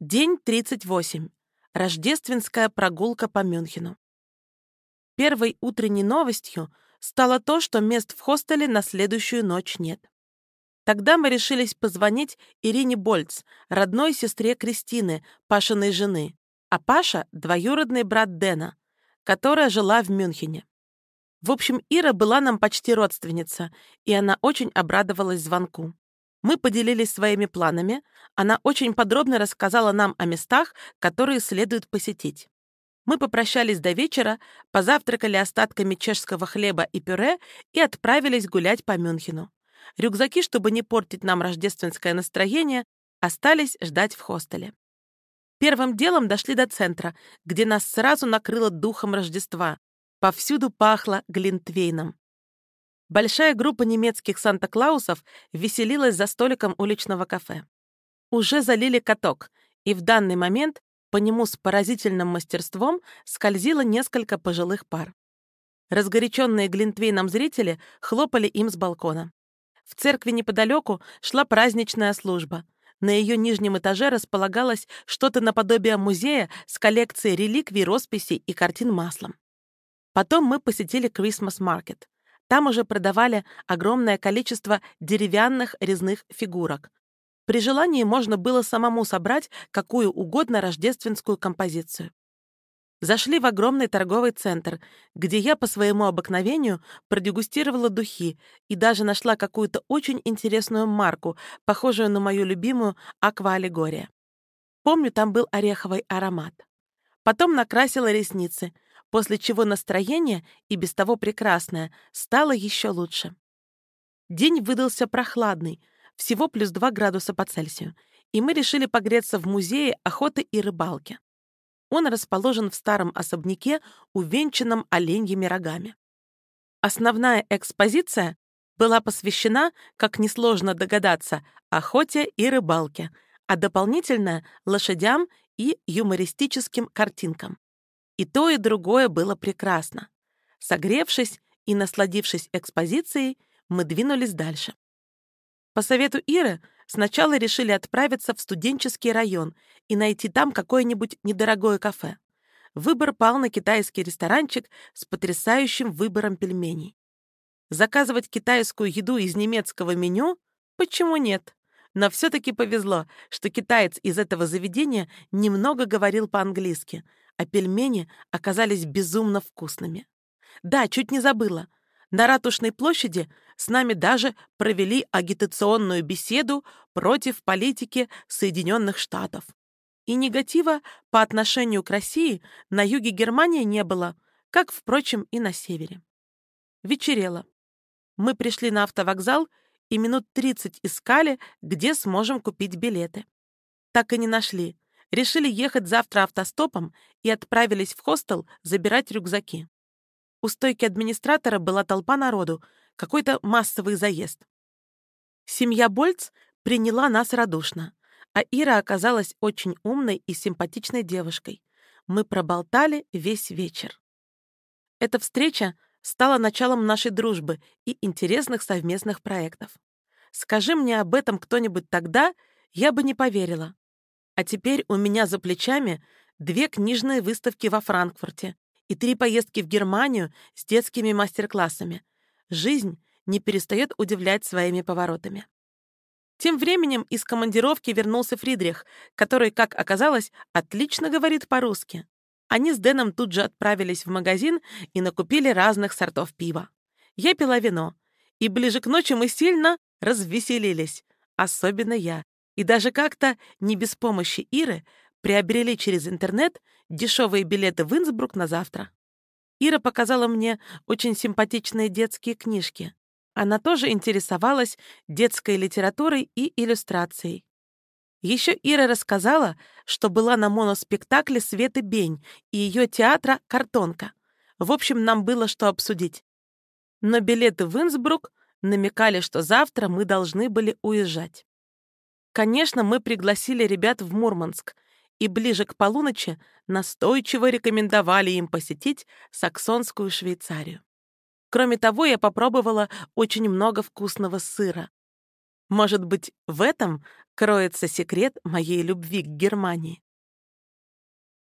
День 38. Рождественская прогулка по Мюнхену. Первой утренней новостью стало то, что мест в хостеле на следующую ночь нет. Тогда мы решились позвонить Ирине Больц, родной сестре Кристины, Пашиной жены, а Паша — двоюродный брат Дэна, которая жила в Мюнхене. В общем, Ира была нам почти родственница, и она очень обрадовалась звонку. Мы поделились своими планами. Она очень подробно рассказала нам о местах, которые следует посетить. Мы попрощались до вечера, позавтракали остатками чешского хлеба и пюре и отправились гулять по Мюнхену. Рюкзаки, чтобы не портить нам рождественское настроение, остались ждать в хостеле. Первым делом дошли до центра, где нас сразу накрыло духом Рождества. Повсюду пахло глинтвейном. Большая группа немецких Санта-Клаусов веселилась за столиком уличного кафе. Уже залили каток, и в данный момент по нему с поразительным мастерством скользило несколько пожилых пар. Разгоряченные Глинтвейном зрители хлопали им с балкона. В церкви неподалеку шла праздничная служба. На ее нижнем этаже располагалось что-то наподобие музея с коллекцией реликвий, росписей и картин маслом. Потом мы посетили Christmas Market. Там уже продавали огромное количество деревянных резных фигурок. При желании можно было самому собрать какую угодно рождественскую композицию. Зашли в огромный торговый центр, где я по своему обыкновению продегустировала духи и даже нашла какую-то очень интересную марку, похожую на мою любимую аквааллегория. Помню, там был ореховый аромат. Потом накрасила ресницы — после чего настроение, и без того прекрасное, стало еще лучше. День выдался прохладный, всего плюс 2 градуса по Цельсию, и мы решили погреться в музее охоты и рыбалки. Он расположен в старом особняке, увенчанном оленьими рогами. Основная экспозиция была посвящена, как несложно догадаться, охоте и рыбалке, а дополнительно — лошадям и юмористическим картинкам. И то, и другое было прекрасно. Согревшись и насладившись экспозицией, мы двинулись дальше. По совету Иры сначала решили отправиться в студенческий район и найти там какое-нибудь недорогое кафе. Выбор пал на китайский ресторанчик с потрясающим выбором пельменей. Заказывать китайскую еду из немецкого меню? Почему нет? Но все-таки повезло, что китаец из этого заведения немного говорил по-английски, а пельмени оказались безумно вкусными. Да, чуть не забыла. На Ратушной площади с нами даже провели агитационную беседу против политики Соединенных Штатов. И негатива по отношению к России на юге Германии не было, как, впрочем, и на севере. Вечерело. Мы пришли на автовокзал и минут 30 искали, где сможем купить билеты. Так и не нашли, решили ехать завтра автостопом и отправились в хостел забирать рюкзаки. У стойки администратора была толпа народу, какой-то массовый заезд. Семья Больц приняла нас радушно, а Ира оказалась очень умной и симпатичной девушкой. Мы проболтали весь вечер. Эта встреча стала началом нашей дружбы и интересных совместных проектов. Скажи мне об этом кто-нибудь тогда, я бы не поверила. А теперь у меня за плечами две книжные выставки во Франкфурте и три поездки в Германию с детскими мастер-классами. Жизнь не перестает удивлять своими поворотами. Тем временем из командировки вернулся Фридрих, который, как оказалось, отлично говорит по-русски. Они с Дэном тут же отправились в магазин и накупили разных сортов пива. Я пила вино, и ближе к ночи мы сильно развеселились, особенно я, и даже как-то, не без помощи Иры, приобрели через интернет дешевые билеты в Инсбрук на завтра. Ира показала мне очень симпатичные детские книжки. Она тоже интересовалась детской литературой и иллюстрацией. Еще Ира рассказала, что была на моноспектакле Светы Бень и ее театра «Картонка». В общем, нам было что обсудить. Но билеты в Инсбрук намекали, что завтра мы должны были уезжать. Конечно, мы пригласили ребят в Мурманск и ближе к полуночи настойчиво рекомендовали им посетить саксонскую Швейцарию. Кроме того, я попробовала очень много вкусного сыра. Может быть, в этом кроется секрет моей любви к Германии.